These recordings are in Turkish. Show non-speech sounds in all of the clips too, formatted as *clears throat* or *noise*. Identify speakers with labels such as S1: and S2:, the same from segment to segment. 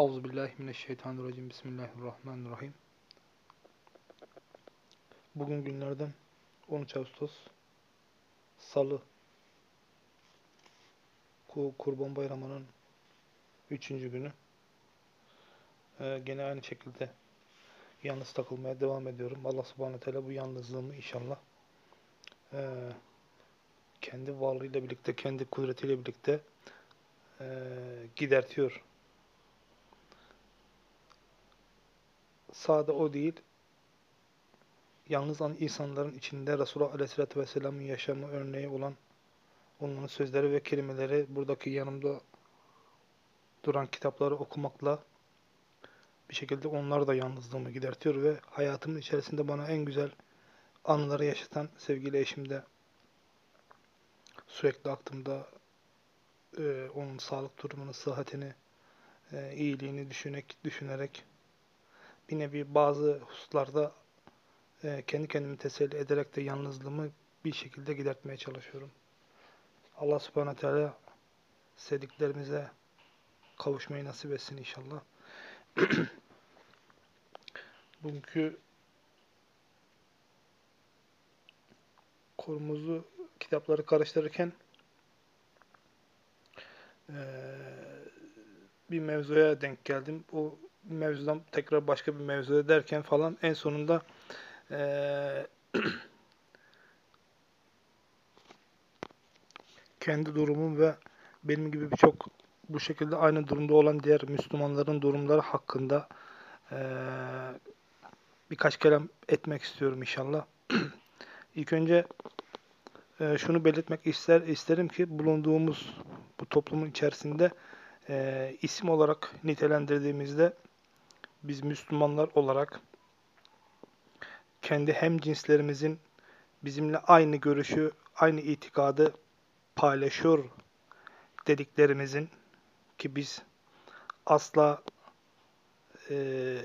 S1: Euzubillahimineşşeytanirracim. Bismillahirrahmanirrahim. Bugün günlerden 13 Ağustos Salı Kurban Bayramı'nın 3. günü. Ee, gene aynı şekilde yalnız takılmaya devam ediyorum. Allah subhanahu teala bu yalnızlığımı inşallah e, kendi varlığıyla birlikte, kendi kudretiyle birlikte e, gidertiyor. Sağda o değil, yalnız insanların içinde Resulullah Aleyhisselatü Vesselam'ın yaşamı örneği olan onların sözleri ve kelimeleri buradaki yanımda duran kitapları okumakla bir şekilde onlar da yalnızlığımı gidertiyor ve hayatımın içerisinde bana en güzel anıları yaşatan sevgili eşim de sürekli aklımda e, onun sağlık durumunu, sıhhatini, e, iyiliğini düşünerek, düşünerek bir nevi bazı hususlarda e, kendi kendimi teselli ederek de yalnızlığımı bir şekilde gidertmeye çalışıyorum. Allah subhanahu teala sevdiklerimize kavuşmayı nasip etsin inşallah. *clears throat* Bugünkü konumuzu kitapları karıştırırken e, bir mevzuya denk geldim. O mevzudan tekrar başka bir mevzuya derken falan en sonunda e, kendi durumum ve benim gibi birçok bu şekilde aynı durumda olan diğer Müslümanların durumları hakkında e, birkaç kelam etmek istiyorum inşallah. *clears throat* İlk önce e, şunu belirtmek ister isterim ki bulunduğumuz bu toplumun içerisinde e, isim olarak nitelendirdiğimizde biz Müslümanlar olarak kendi hem cinslerimizin bizimle aynı görüşü, aynı itikadı paylaşıyor dediklerimizin ki biz asla e,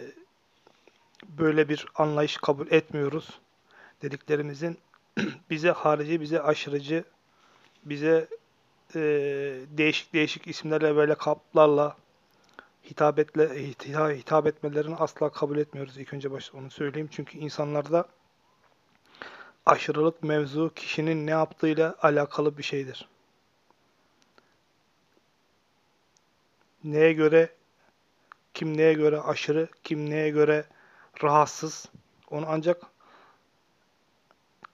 S1: böyle bir anlayış kabul etmiyoruz dediklerimizin *clears throat* bize harici, bize aşırıcı, bize e, değişik değişik isimlerle böyle kaplarla hitap, etle, hitap etmelerini asla kabul etmiyoruz. İlk önce başta onu söyleyeyim. Çünkü insanlarda aşırılık mevzu kişinin ne yaptığıyla alakalı bir şeydir. Neye göre, kim neye göre aşırı, kim neye göre rahatsız, onu ancak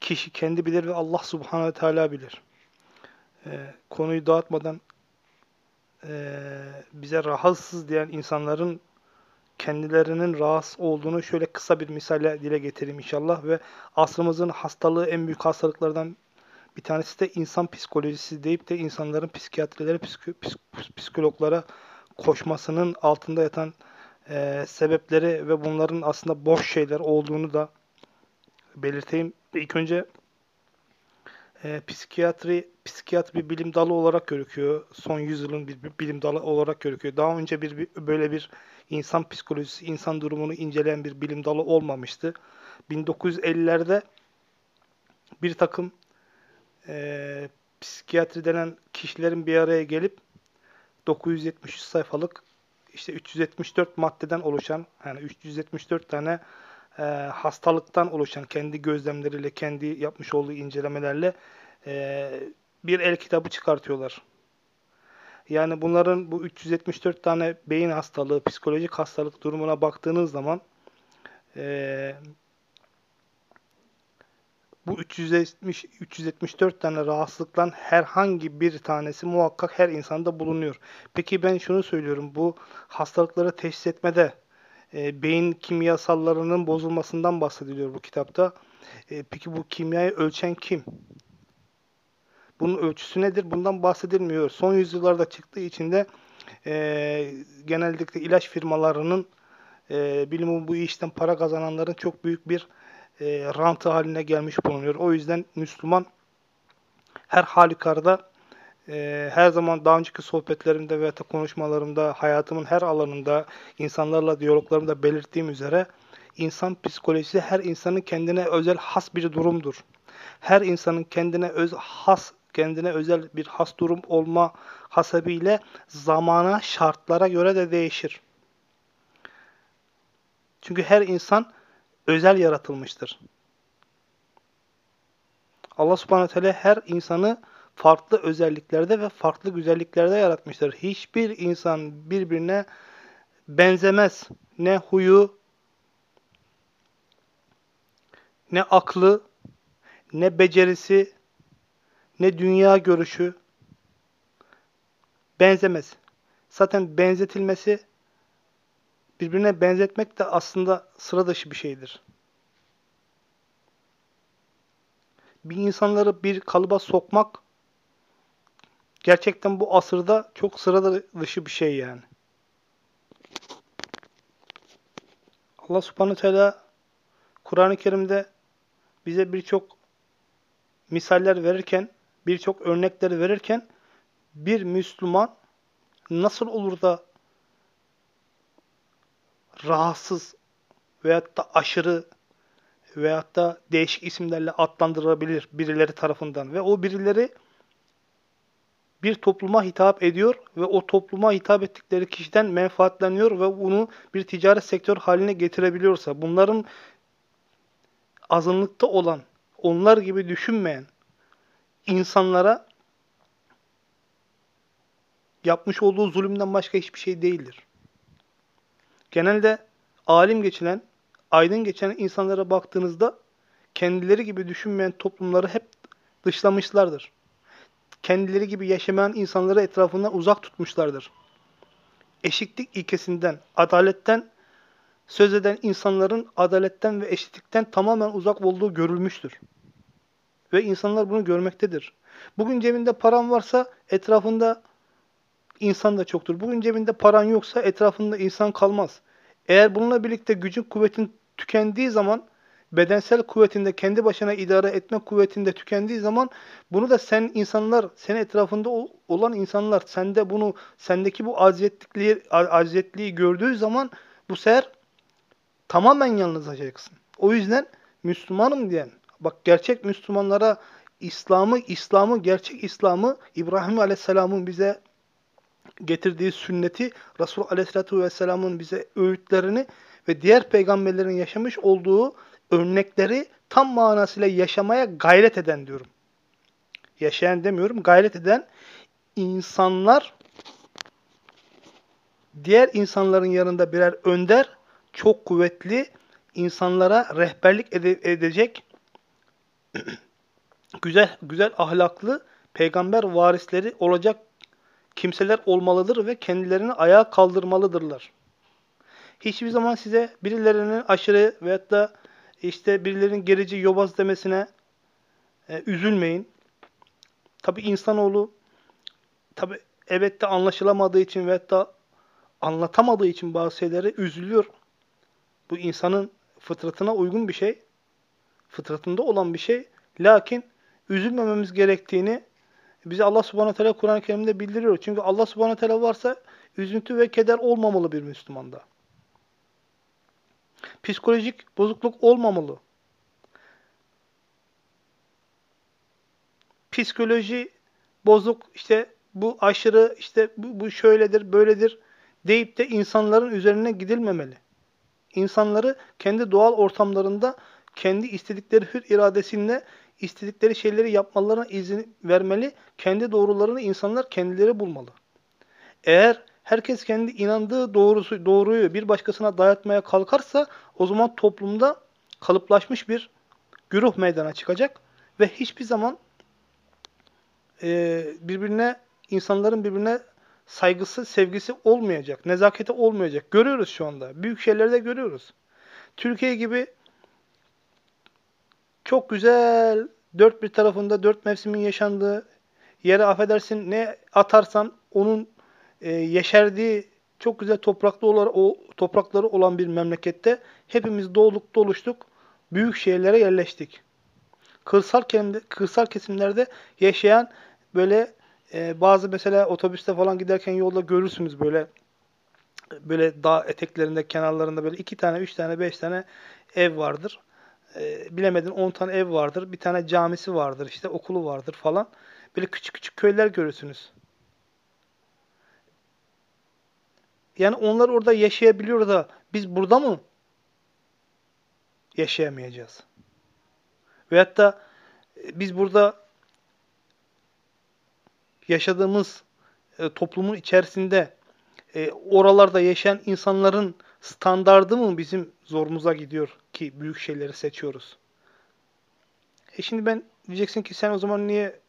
S1: kişi kendi bilir ve Allah subhanahu teala bilir. Ee, konuyu dağıtmadan e, bize rahatsız diyen insanların kendilerinin rahatsız olduğunu şöyle kısa bir misalle dile getireyim inşallah ve asrımızın hastalığı en büyük hastalıklardan bir tanesi de insan psikolojisi deyip de insanların psikiyatrilere, psik psikologlara koşmasının altında yatan e, sebepleri ve bunların aslında boş şeyler olduğunu da belirteyim. İlk önce e, psikiyatri psikiyatri bir bilim dalı olarak görüküyor. Son yüzyılın bir, bir bilim dalı olarak görüküyor. Daha önce bir, bir böyle bir insan psikolojisi, insan durumunu inceleyen bir bilim dalı olmamıştı. 1950'lerde bir takım e, psikiyatri denen kişilerin bir araya gelip 973 sayfalık işte 374 maddeden oluşan yani 374 tane e, hastalıktan oluşan kendi gözlemleriyle, kendi yapmış olduğu incelemelerle e, bir el kitabı çıkartıyorlar. Yani bunların bu 374 tane beyin hastalığı, psikolojik hastalık durumuna baktığınız zaman e, bu 370 374 tane rahatsızlıktan herhangi bir tanesi muhakkak her insanda bulunuyor. Peki ben şunu söylüyorum. Bu hastalıkları teşhis etmede e, beyin kimyasallarının bozulmasından bahsediliyor bu kitapta. E, peki bu kimyayı ölçen kim? Bunun ölçüsü nedir? Bundan bahsedilmiyor. Son yüzyıllarda çıktığı için de e, genellikle ilaç firmalarının e, bilimi bu işten para kazananların çok büyük bir e, rantı haline gelmiş bulunuyor. O yüzden Müslüman her halükarda e, her zaman daha önceki sohbetlerimde da konuşmalarımda, hayatımın her alanında, insanlarla diyaloglarımda belirttiğim üzere insan psikolojisi her insanın kendine özel has bir durumdur. Her insanın kendine öz has kendine özel bir has durum olma hasebiyle zamana, şartlara göre de değişir. Çünkü her insan özel yaratılmıştır. Allah subhanahu teala her insanı farklı özelliklerde ve farklı güzelliklerde yaratmıştır. Hiçbir insan birbirine benzemez. Ne huyu, ne aklı, ne becerisi, ne dünya görüşü benzemez. Zaten benzetilmesi, birbirine benzetmek de aslında sıra dışı bir şeydir. Bir insanları bir kalıba sokmak gerçekten bu asırda çok sıra dışı bir şey yani. Allah subhanahu teala Kur'an-ı Kerim'de bize birçok misaller verirken, birçok örnekleri verirken bir Müslüman nasıl olur da rahatsız veyahut da aşırı veyahut da değişik isimlerle adlandırılabilir birileri tarafından ve o birileri bir topluma hitap ediyor ve o topluma hitap ettikleri kişiden menfaatleniyor ve bunu bir ticaret sektör haline getirebiliyorsa bunların azınlıkta olan, onlar gibi düşünmeyen insanlara yapmış olduğu zulümden başka hiçbir şey değildir. Genelde alim geçilen, aydın geçen insanlara baktığınızda kendileri gibi düşünmeyen toplumları hep dışlamışlardır. Kendileri gibi yaşamayan insanları etrafından uzak tutmuşlardır. Eşitlik ilkesinden, adaletten söz eden insanların adaletten ve eşitlikten tamamen uzak olduğu görülmüştür. Ve insanlar bunu görmektedir. Bugün cebinde paran varsa etrafında insan da çoktur. Bugün cebinde paran yoksa etrafında insan kalmaz. Eğer bununla birlikte gücün kuvvetin tükendiği zaman bedensel kuvvetinde kendi başına idare etme kuvvetinde tükendiği zaman bunu da sen insanlar, senin etrafında olan insanlar sende bunu sendeki bu acziyetliği, acziyetliği gördüğü zaman bu sefer tamamen yalnızlaşacaksın. O yüzden Müslümanım diyen, bak gerçek Müslümanlara İslam'ı, İslam'ı, gerçek İslam'ı İbrahim Aleyhisselam'ın bize getirdiği sünneti, Resul Aleyhisselatü Vesselam'ın bize öğütlerini ve diğer peygamberlerin yaşamış olduğu örnekleri tam manasıyla yaşamaya gayret eden diyorum. Yaşayan demiyorum, gayret eden insanlar diğer insanların yanında birer önder, çok kuvvetli, insanlara rehberlik ede edecek *clears throat* güzel güzel ahlaklı peygamber varisleri olacak kimseler olmalıdır ve kendilerini ayağa kaldırmalıdırlar. Hiçbir zaman size birilerinin aşırı veyahut da işte birilerinin gerici yobaz demesine e, üzülmeyin. Tabi insanoğlu tabi evet de anlaşılamadığı için veyahut da anlatamadığı için bazı şeyleri üzülüyor. Bu insanın fıtratına uygun bir şey. Fıtratında olan bir şey. Lakin üzülmememiz gerektiğini bize Allah subhanahu teala Kur'an-ı Kerim'de bildiriyor. Çünkü Allah subhanahu teala varsa üzüntü ve keder olmamalı bir Müslümanda. Psikolojik bozukluk olmamalı. Psikoloji bozuk, işte bu aşırı, işte bu, bu şöyledir, böyledir deyip de insanların üzerine gidilmemeli. İnsanları kendi doğal ortamlarında kendi istedikleri hür iradesiyle istedikleri şeyleri yapmalarına izin vermeli. Kendi doğrularını insanlar kendileri bulmalı. Eğer herkes kendi inandığı doğrusu doğruyu bir başkasına dayatmaya kalkarsa o zaman toplumda kalıplaşmış bir güruh meydana çıkacak ve hiçbir zaman e, birbirine insanların birbirine saygısı, sevgisi olmayacak, nezaketi olmayacak. Görüyoruz şu anda. Büyük şeylerde görüyoruz. Türkiye gibi çok güzel dört bir tarafında dört mevsimin yaşandığı yere affedersin ne atarsan onun e, yeşerdiği çok güzel topraklı olan, o toprakları olan bir memlekette hepimiz doğduk, doluştuk, büyük şehirlere yerleştik. Kırsal, kırsal kesimlerde yaşayan böyle e, bazı mesela otobüste falan giderken yolda görürsünüz böyle böyle dağ eteklerinde, kenarlarında böyle iki tane, üç tane, beş tane ev vardır. E, bilemedin on tane ev vardır. Bir tane camisi vardır, işte okulu vardır falan. Böyle küçük küçük köyler görürsünüz. Yani onlar orada yaşayabiliyor da biz burada mı yaşayamayacağız. Veyahut da e, biz burada yaşadığımız e, toplumun içerisinde e, oralarda yaşayan insanların standardı mı bizim zorumuza gidiyor ki büyük şeyleri seçiyoruz? E şimdi ben diyeceksin ki sen o zaman niye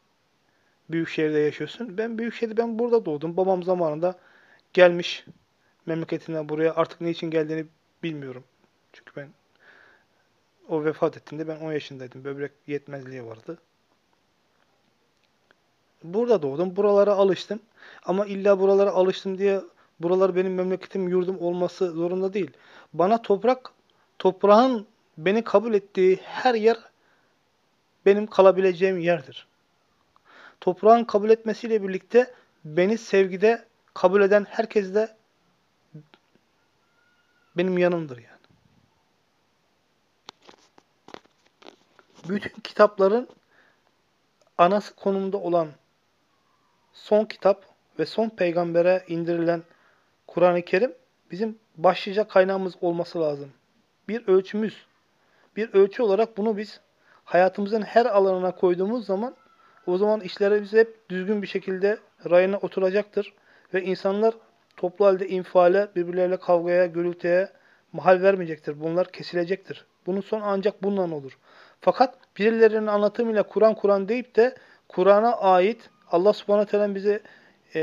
S1: büyük şehirde yaşıyorsun? Ben büyük şehirde ben burada doğdum. Babam zamanında gelmiş memleketinden buraya artık ne için geldiğini bilmiyorum. Çünkü ben o vefat ettiğinde ben 10 yaşındaydım. Böbrek yetmezliği vardı. Burada doğdum. Buralara alıştım. Ama illa buralara alıştım diye buralar benim memleketim, yurdum olması zorunda değil. Bana toprak, toprağın beni kabul ettiği her yer benim kalabileceğim yerdir. Toprağın kabul etmesiyle birlikte beni sevgide kabul eden herkes de benim yanımdır yani. Bütün kitapların anası konumunda olan son kitap ve son peygambere indirilen Kur'an-ı Kerim bizim başlıca kaynağımız olması lazım. Bir ölçümüz. Bir ölçü olarak bunu biz hayatımızın her alanına koyduğumuz zaman o zaman işlerimiz hep düzgün bir şekilde rayına oturacaktır. Ve insanlar toplu halde infiale, birbirleriyle kavgaya, gürültüye mahal vermeyecektir. Bunlar kesilecektir. Bunun son ancak bundan olur. Fakat birilerinin anlatımıyla Kur'an Kur'an deyip de Kur'an'a ait Allah subhanahu teala bize e,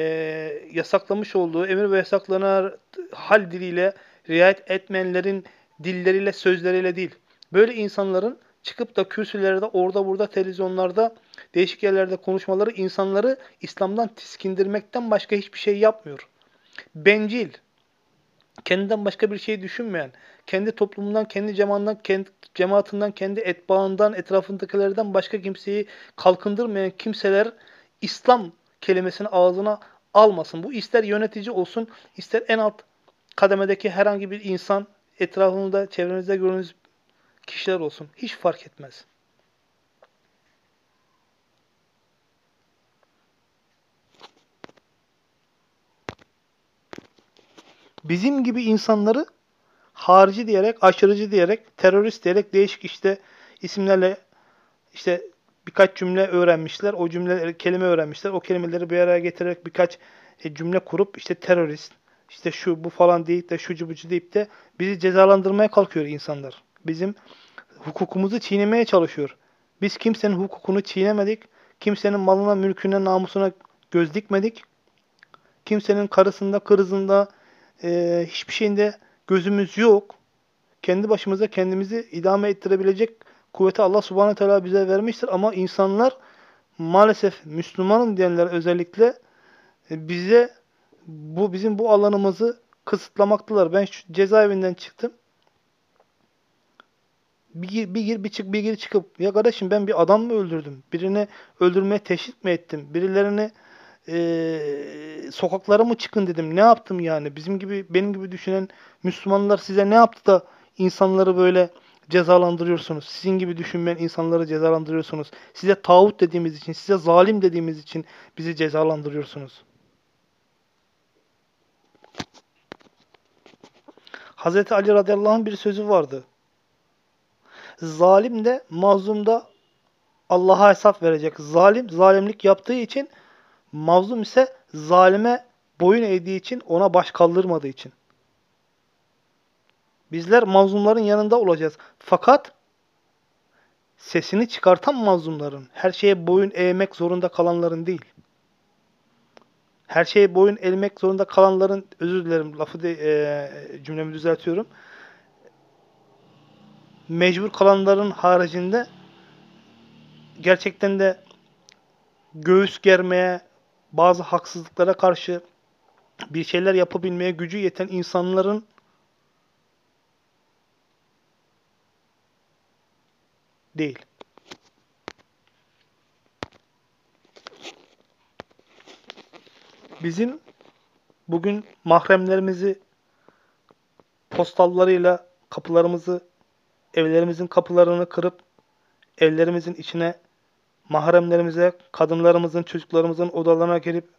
S1: yasaklamış olduğu emir ve yasaklanan hal diliyle riayet etmeyenlerin dilleriyle, sözleriyle değil. Böyle insanların çıkıp da kürsülerde, orada burada, televizyonlarda, değişik yerlerde konuşmaları insanları İslam'dan tiskindirmekten başka hiçbir şey yapmıyor. Bencil, kendinden başka bir şey düşünmeyen, kendi toplumundan, kendi cemaatinden, kendi, cemaatinden, kendi etbaından, etrafındakilerden başka kimseyi kalkındırmayan kimseler İslam kelimesini ağzına almasın. Bu ister yönetici olsun, ister en alt kademedeki herhangi bir insan, etrafında, çevrenizde gördüğünüz kişiler olsun. Hiç fark etmez. Bizim gibi insanları harici diyerek, aşırıcı diyerek, terörist diyerek değişik işte isimlerle işte birkaç cümle öğrenmişler. O cümle kelime öğrenmişler. O kelimeleri bir araya getirerek birkaç e, cümle kurup işte terörist, işte şu bu falan deyip de şu bucu deyip de bizi cezalandırmaya kalkıyor insanlar. Bizim hukukumuzu çiğnemeye çalışıyor. Biz kimsenin hukukunu çiğnemedik. Kimsenin malına, mülküne, namusuna göz dikmedik. Kimsenin karısında, kırızında, e, hiçbir şeyinde gözümüz yok. Kendi başımıza kendimizi idame ettirebilecek kuvveti Allah subhanahu teala bize vermiştir. Ama insanlar maalesef Müslümanım diyenler özellikle e, bize bu bizim bu alanımızı kısıtlamaktalar. Ben şu cezaevinden çıktım. Bir gir, bir gir, bir çık, bir gir çıkıp ya kardeşim ben bir adam mı öldürdüm? Birini öldürmeye teşvik mi ettim? Birilerini e, sokaklara mı çıkın dedim. Ne yaptım yani? Bizim gibi benim gibi düşünen Müslümanlar size ne yaptı da insanları böyle cezalandırıyorsunuz. Sizin gibi düşünmeyen insanları cezalandırıyorsunuz. Size tağut dediğimiz için, size zalim dediğimiz için bizi cezalandırıyorsunuz. Hazreti Ali radıyallahu anh bir sözü vardı. Zalim de mazlum da Allah'a hesap verecek. Zalim zalimlik yaptığı için mazlum ise zalime boyun eğdiği için ona baş kaldırmadığı için. Bizler mazlumların yanında olacağız. Fakat sesini çıkartan mazlumların, her şeye boyun eğmek zorunda kalanların değil. Her şeye boyun eğmek zorunda kalanların, özür dilerim lafı de, e, cümlemi düzeltiyorum. Mecbur kalanların haricinde gerçekten de göğüs germeye, bazı haksızlıklara karşı bir şeyler yapabilmeye gücü yeten insanların değil. Bizim bugün mahremlerimizi postallarıyla kapılarımızı, evlerimizin kapılarını kırıp evlerimizin içine mahremlerimize, kadınlarımızın, çocuklarımızın odalarına girip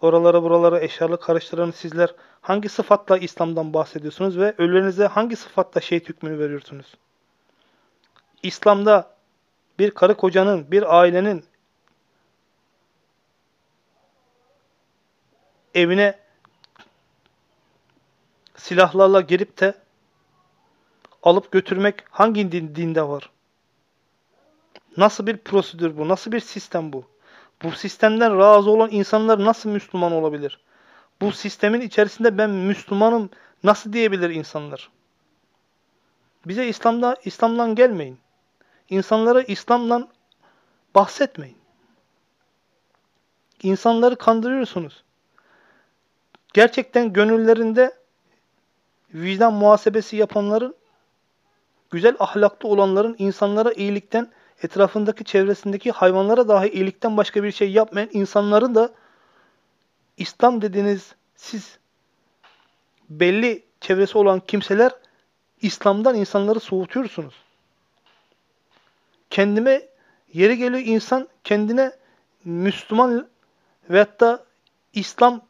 S1: oralara buralara eşyalı karıştıran sizler hangi sıfatla İslam'dan bahsediyorsunuz ve ölülerinize hangi sıfatla şehit hükmünü veriyorsunuz? İslam'da bir karı kocanın, bir ailenin evine silahlarla girip de alıp götürmek hangi din, dinde var? Nasıl bir prosedür bu? Nasıl bir sistem bu? Bu sistemden razı olan insanlar nasıl Müslüman olabilir? Bu sistemin içerisinde ben Müslümanım nasıl diyebilir insanlar? Bize İslam'da İslam'dan gelmeyin. İnsanlara İslam'dan bahsetmeyin. İnsanları kandırıyorsunuz. Gerçekten gönüllerinde vicdan muhasebesi yapanların, güzel ahlaklı olanların insanlara iyilikten, etrafındaki çevresindeki hayvanlara dahi iyilikten başka bir şey yapmayan insanların da İslam dediğiniz siz belli çevresi olan kimseler İslam'dan insanları soğutuyorsunuz. Kendime yeri geliyor insan kendine Müslüman ve hatta İslam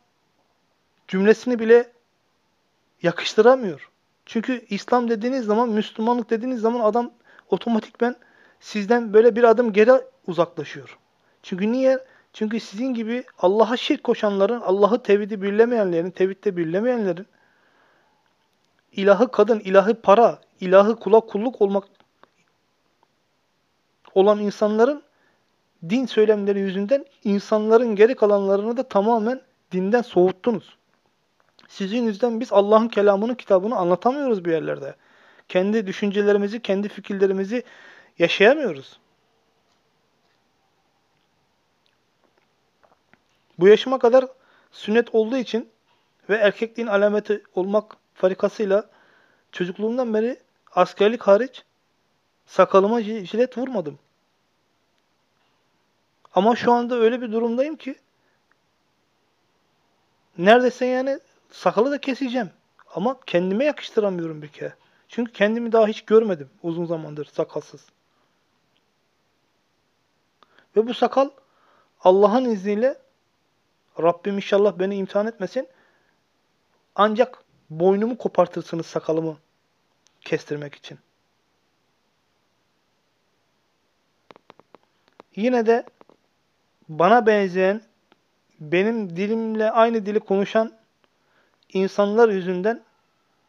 S1: cümlesini bile yakıştıramıyor. Çünkü İslam dediğiniz zaman, Müslümanlık dediğiniz zaman adam otomatikmen sizden böyle bir adım geri uzaklaşıyor. Çünkü niye? Çünkü sizin gibi Allah'a şirk koşanların, Allah'ı tevhidi birlemeyenlerin, tevhidde birlemeyenlerin, ilahı kadın, ilahı para, ilahı kula kulluk olmak olan insanların din söylemleri yüzünden insanların geri kalanlarını da tamamen dinden soğuttunuz. Sizin yüzden biz Allah'ın kelamını, kitabını anlatamıyoruz bir yerlerde. Kendi düşüncelerimizi, kendi fikirlerimizi yaşayamıyoruz. Bu yaşıma kadar sünnet olduğu için ve erkekliğin alameti olmak farikasıyla çocukluğumdan beri askerlik hariç sakalıma jilet vurmadım. Ama şu anda öyle bir durumdayım ki neredeyse yani sakalı da keseceğim. Ama kendime yakıştıramıyorum bir kere. Çünkü kendimi daha hiç görmedim uzun zamandır sakalsız. Ve bu sakal Allah'ın izniyle Rabbim inşallah beni imtihan etmesin. Ancak boynumu kopartırsınız sakalımı kestirmek için. Yine de bana benzeyen, benim dilimle aynı dili konuşan insanlar yüzünden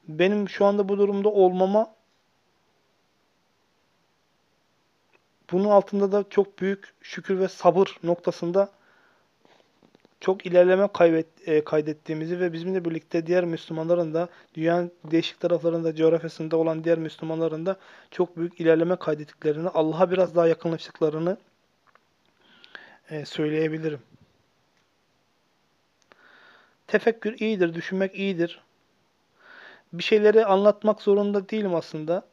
S1: benim şu anda bu durumda olmama bunun altında da çok büyük şükür ve sabır noktasında çok ilerleme kaybet, e, kaydettiğimizi ve bizimle birlikte diğer Müslümanların da dünyanın değişik taraflarında, coğrafyasında olan diğer Müslümanların da çok büyük ilerleme kaydettiklerini, Allah'a biraz daha yakınlaştıklarını e, söyleyebilirim. Tefekkür iyidir, düşünmek iyidir. Bir şeyleri anlatmak zorunda değilim aslında.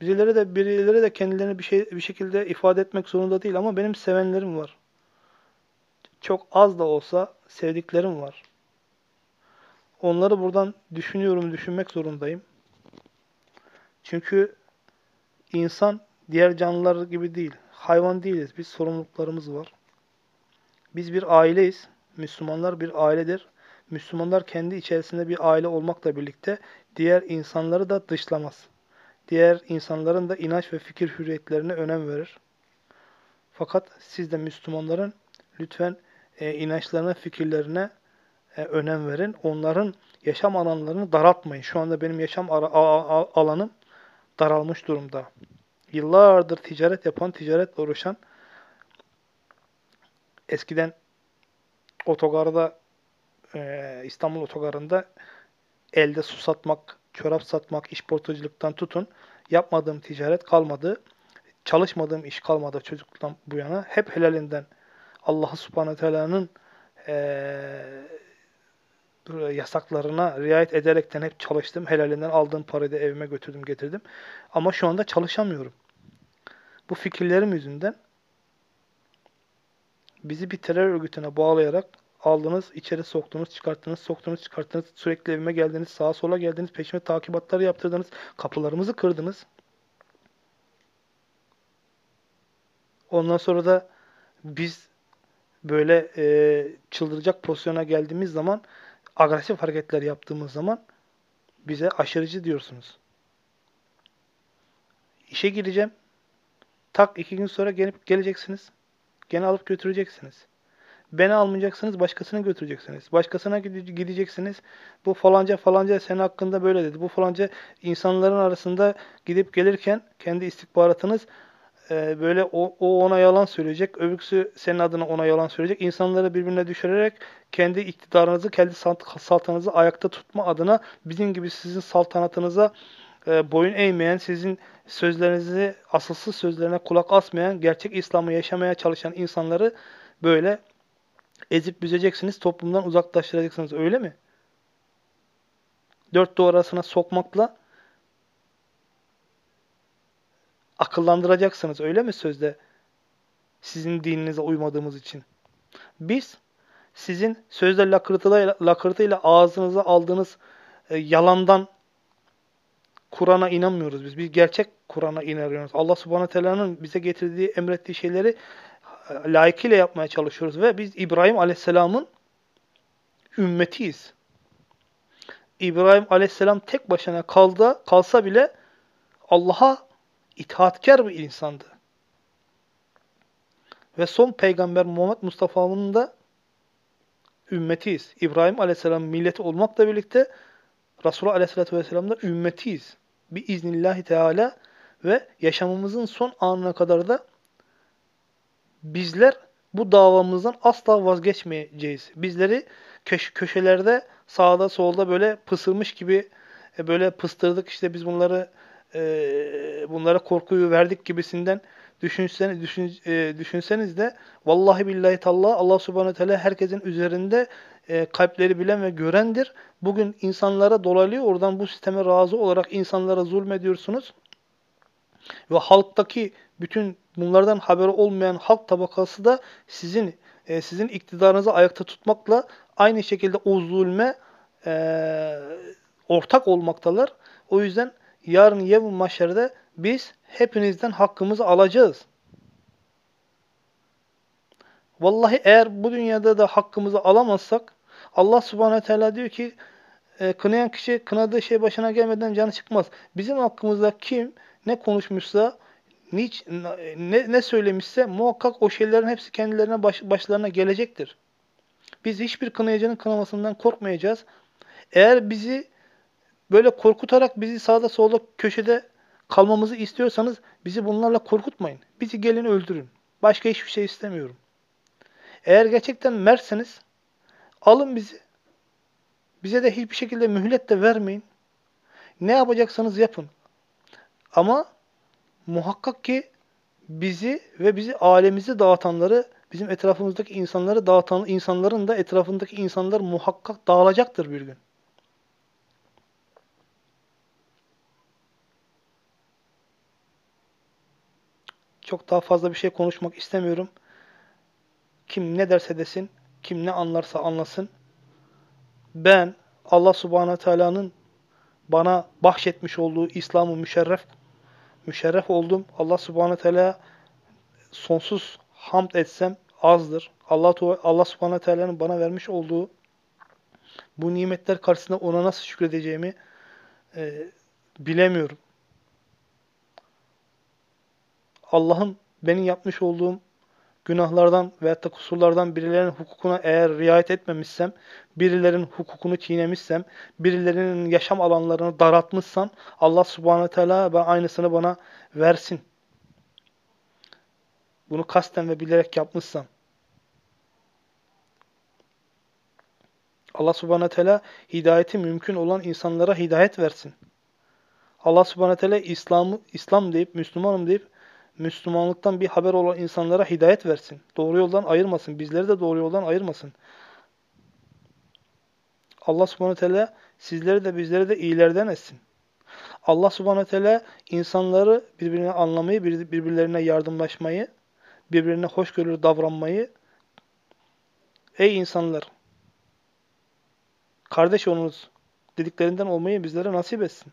S1: Birileri de birileri de kendilerini bir şey bir şekilde ifade etmek zorunda değil ama benim sevenlerim var. Çok az da olsa sevdiklerim var. Onları buradan düşünüyorum, düşünmek zorundayım. Çünkü insan diğer canlılar gibi değil. Hayvan değiliz. Biz sorumluluklarımız var. Biz bir aileyiz. Müslümanlar bir ailedir. Müslümanlar kendi içerisinde bir aile olmakla birlikte diğer insanları da dışlamaz. Diğer insanların da inanç ve fikir hürriyetlerine önem verir. Fakat siz de Müslümanların lütfen e, inançlarına, fikirlerine e, önem verin. Onların yaşam alanlarını daraltmayın. Şu anda benim yaşam alanım daralmış durumda. Yıllardır ticaret yapan, ticaretle uğraşan, eskiden otogarda e, İstanbul otogarında elde su satmak, çorap satmak, işportacılıktan tutun yapmadığım ticaret kalmadı. Çalışmadığım iş kalmadı çocukluktan bu yana. Hep helalinden Allah subhanahu teala'nın e, yasaklarına riayet ederekten hep çalıştım. Helalinden aldığım parayı da evime götürdüm getirdim. Ama şu anda çalışamıyorum. Bu fikirlerim yüzünden bizi bir terör örgütüne bağlayarak aldınız, içeri soktunuz, çıkarttınız, soktunuz, çıkarttınız, sürekli evime geldiniz, sağa sola geldiniz, peşime takibatlar yaptırdınız, kapılarımızı kırdınız. Ondan sonra da biz böyle e, çıldıracak pozisyona geldiğimiz zaman, agresif hareketler yaptığımız zaman bize aşırıcı diyorsunuz. İşe gireceğim. Tak iki gün sonra gelip geleceksiniz. Gene alıp götüreceksiniz. Beni almayacaksınız, başkasına götüreceksiniz. Başkasına gideceksiniz. Bu falanca falanca senin hakkında böyle dedi. Bu falanca insanların arasında gidip gelirken kendi istihbaratınız e, böyle o, o ona yalan söyleyecek. Öbürküsü senin adına ona yalan söyleyecek. İnsanları birbirine düşürerek kendi iktidarınızı, kendi saltanatınızı ayakta tutma adına bizim gibi sizin saltanatınıza e, boyun eğmeyen, sizin sözlerinizi, asılsız sözlerine kulak asmayan, gerçek İslam'ı yaşamaya çalışan insanları böyle ezip büzeceksiniz, toplumdan uzaklaştıracaksınız. Öyle mi? Dört duvar arasına sokmakla akıllandıracaksınız. Öyle mi sözde? Sizin dininize uymadığımız için. Biz sizin sözde lakırtıyla, lakırtıyla ağzınıza aldığınız e, yalandan Kur'an'a inanmıyoruz biz. Biz gerçek Kur'an'a inanıyoruz. Allah subhanahu teala'nın bize getirdiği, emrettiği şeyleri layıkıyla yapmaya çalışıyoruz. Ve biz İbrahim aleyhisselamın ümmetiyiz. İbrahim aleyhisselam tek başına kaldı, kalsa bile Allah'a itaatkar bir insandı. Ve son peygamber Muhammed Mustafa'nın da ümmetiyiz. İbrahim aleyhisselam milleti olmakla birlikte Resulullah aleyhisselatü vesselam da ümmetiyiz. Bir iznillahi teala ve yaşamımızın son anına kadar da bizler bu davamızdan asla vazgeçmeyeceğiz. Bizleri köş köşelerde sağda solda böyle pısırmış gibi e, böyle pıstırdık işte biz bunları e, bunlara korkuyu verdik gibisinden düşünseniz, düşün, e, düşünseniz de vallahi billahi tallah Allah subhanahu teala herkesin üzerinde kalpleri bilen ve görendir. Bugün insanlara dolaylı oradan bu sisteme razı olarak insanlara zulmediyorsunuz. Ve halktaki bütün bunlardan haberi olmayan halk tabakası da sizin e, sizin iktidarınızı ayakta tutmakla aynı şekilde o zulme e, ortak olmaktalar. O yüzden yarın yevm mahşerde biz hepinizden hakkımızı alacağız. Vallahi eğer bu dünyada da hakkımızı alamazsak Allah subhanahu teala diyor ki e, kınayan kişi kınadığı şey başına gelmeden canı çıkmaz. Bizim hakkımızda kim ne konuşmuşsa niç, ne, ne söylemişse muhakkak o şeylerin hepsi kendilerine baş, başlarına gelecektir. Biz hiçbir kınayıcının kınamasından korkmayacağız. Eğer bizi böyle korkutarak bizi sağda solda köşede kalmamızı istiyorsanız bizi bunlarla korkutmayın. Bizi gelin öldürün. Başka hiçbir şey istemiyorum. Eğer gerçekten merseniz alın bizi. Bize de hiçbir şekilde mühlet de vermeyin. Ne yapacaksanız yapın. Ama muhakkak ki bizi ve bizi alemizi dağıtanları, bizim etrafımızdaki insanları dağıtan insanların da etrafındaki insanlar muhakkak dağılacaktır bir gün. Çok daha fazla bir şey konuşmak istemiyorum. Kim ne derse desin, kim ne anlarsa anlasın. Ben Allah subhanahu teala'nın bana bahşetmiş olduğu İslam'ı müşerref müşerref oldum. Allah subhanahu teala sonsuz hamd etsem azdır. Allah Allah subhanahu teala'nın bana vermiş olduğu bu nimetler karşısında ona nasıl şükredeceğimi e, bilemiyorum. Allah'ın benim yapmış olduğum günahlardan veyahut da kusurlardan birilerinin hukukuna eğer riayet etmemişsem, birilerinin hukukunu çiğnemişsem, birilerinin yaşam alanlarını daraltmışsam Allah subhanahu teala ben aynısını bana versin. Bunu kasten ve bilerek yapmışsam. Allah subhanahu teala hidayeti mümkün olan insanlara hidayet versin. Allah subhanahu teala İslam'ı İslam deyip Müslümanım deyip Müslümanlıktan bir haber olan insanlara hidayet versin. Doğru yoldan ayırmasın. Bizleri de doğru yoldan ayırmasın. Allah subhanahu teala sizleri de bizleri de iyilerden etsin. Allah subhanahu teala insanları birbirine anlamayı, birbirlerine yardımlaşmayı, birbirine hoşgörülü davranmayı Ey insanlar! Kardeş olunuz dediklerinden olmayı bizlere nasip etsin.